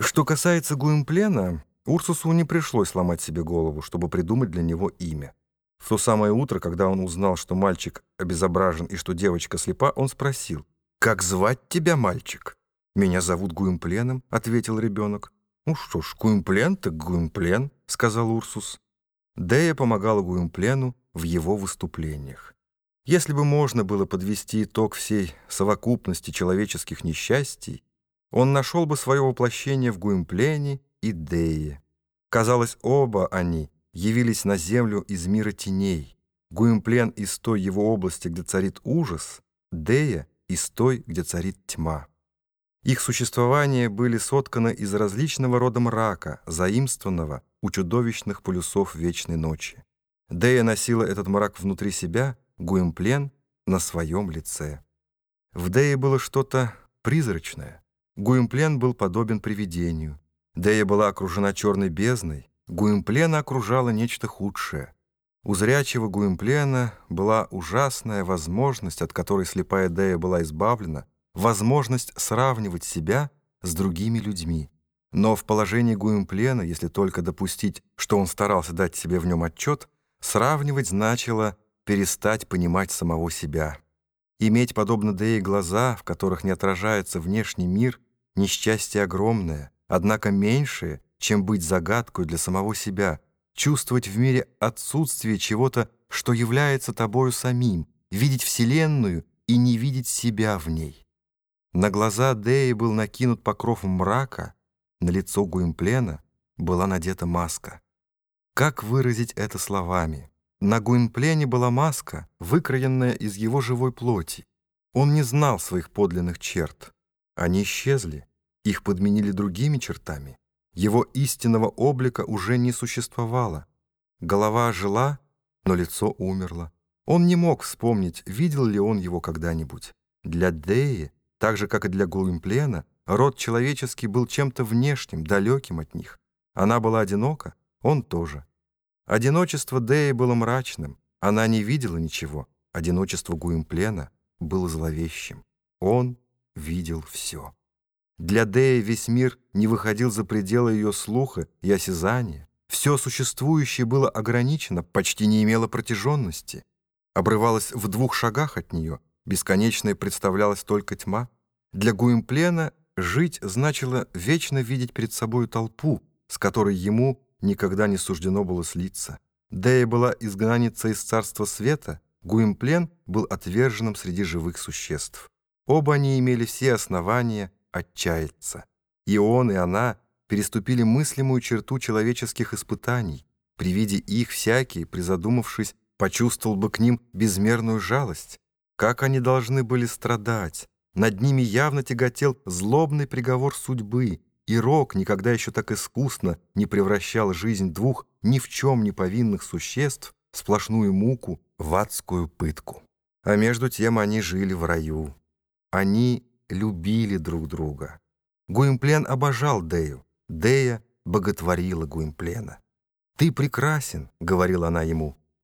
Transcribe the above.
Что касается Гуимплена, Урсусу не пришлось ломать себе голову, чтобы придумать для него имя. В то самое утро, когда он узнал, что мальчик обезображен и что девочка слепа, он спросил, «Как звать тебя, мальчик?» «Меня зовут Гуимпленом», — ответил ребенок. «Ну что ж, Гуимплен так Гуимплен», — сказал Урсус. Дея помогала Гуимплену в его выступлениях. Если бы можно было подвести итог всей совокупности человеческих несчастий, он нашел бы свое воплощение в Гуимплене и Дее. Казалось, оба они явились на землю из мира теней. Гуимплен из той его области, где царит ужас, Дея из той, где царит тьма. Их существования были сотканы из различного рода мрака, заимствованного у чудовищных полюсов вечной ночи. Дея носила этот мрак внутри себя, Гуимплен — на своем лице. В Дее было что-то призрачное — Гуимплен был подобен привидению. Дея была окружена черной бездной. Гуимплена окружало нечто худшее. У зрячего Гуимплена была ужасная возможность, от которой слепая Дея была избавлена, возможность сравнивать себя с другими людьми. Но в положении Гуимплена, если только допустить, что он старался дать себе в нем отчет, сравнивать значило перестать понимать самого себя. Иметь, подобно Дее, глаза, в которых не отражается внешний мир — Несчастье огромное, однако меньшее, чем быть загадкой для самого себя, чувствовать в мире отсутствие чего-то, что является тобою самим, видеть Вселенную и не видеть себя в ней. На глаза Деи был накинут покров мрака, на лицо Гуимплена была надета маска. Как выразить это словами? На Гуимплене была маска, выкроенная из его живой плоти. Он не знал своих подлинных черт. Они исчезли. Их подменили другими чертами. Его истинного облика уже не существовало. Голова жила, но лицо умерло. Он не мог вспомнить, видел ли он его когда-нибудь. Для Деи, так же, как и для Гуимплена, род человеческий был чем-то внешним, далеким от них. Она была одинока, он тоже. Одиночество Деи было мрачным, она не видела ничего. Одиночество Гуимплена было зловещим. Он видел все. Для Деи весь мир не выходил за пределы ее слуха и осязания. Все существующее было ограничено, почти не имело протяженности. Обрывалось в двух шагах от нее, бесконечной представлялась только тьма. Для Гуимплена жить значило вечно видеть перед собой толпу, с которой ему никогда не суждено было слиться. Дея была изгнанница из царства света, Гуимплен был отверженным среди живых существ. Оба они имели все основания отчаяться. И он, и она переступили мыслимую черту человеческих испытаний. При виде их всякий, призадумавшись, почувствовал бы к ним безмерную жалость. Как они должны были страдать! Над ними явно тяготел злобный приговор судьбы, и Рок никогда еще так искусно не превращал жизнь двух ни в чем не повинных существ в сплошную муку, в адскую пытку. А между тем они жили в раю. Они любили друг друга. Гуимплен обожал Дею. Дея боготворила Гуимплена. «Ты прекрасен», — говорила она ему.